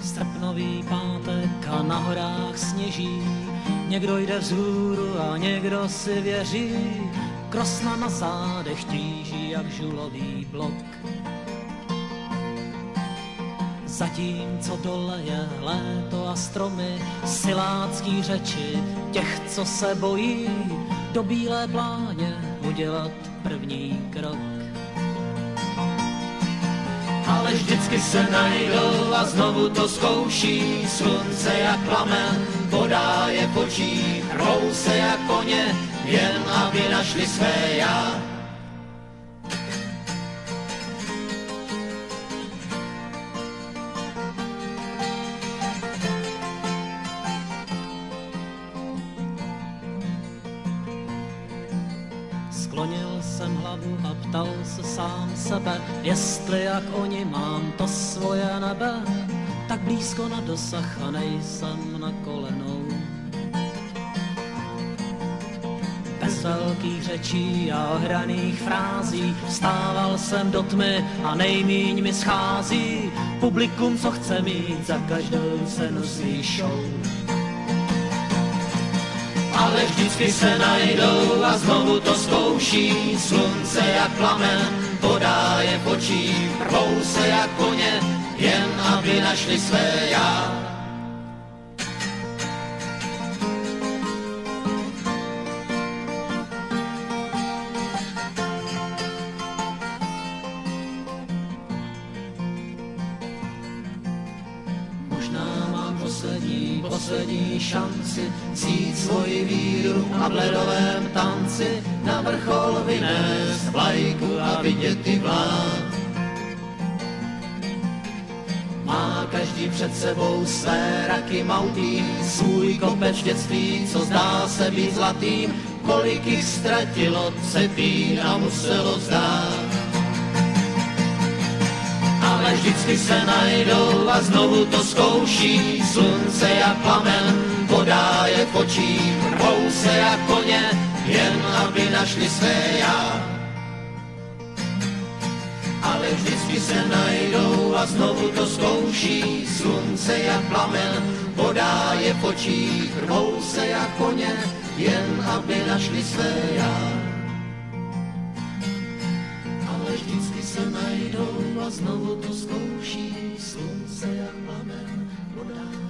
Srpnový pátek a na horách sněží, někdo jde vzhůru a někdo si věří, krosna na zádech tíží jak žulový blok. Zatímco dole je léto a stromy, silácký řeči těch, co se bojí, do bílé pláně udělat první krok. Ale vždycky se najdou a znovu to zkouší, slunce jak plamen, voda je počí, rvou se jak koně, jen aby našli své já. Sklonil jsem hlavu a ptal se sám sebe, jestli jak oni mám to svoje nebe, tak blízko na dosah a nejsem na kolenou. Bez velkých řečí a ohraných frází vstával jsem do tmy a nejmíň mi schází publikum, co chce mít za každou cenu svý show ale vždycky se najdou a znovu to zkouší. Slunce jak plamen, voda je počí, rvou se jak koně, jen aby našli své já. Poslední, poslední šanci vzít svoji víru a v ledovém tanci na vrchol vynést vlajku a vidět ty vlád. Má každý před sebou své raky mautý, svůj kopec dětství, co zdá se být zlatým, kolik jich ztratilo cepí a muselo vzdát ale vždycky se najdou a znovu to zkouší. Slunce jak plamen, voda je v očích, se jak koně, jen aby našli své já. Ale vždycky se najdou a znovu to zkouší. Slunce jak plamen, voda je v očích, se jak koně, jen aby našli své já znovu to zkouší. Slunce jak plamen, voda.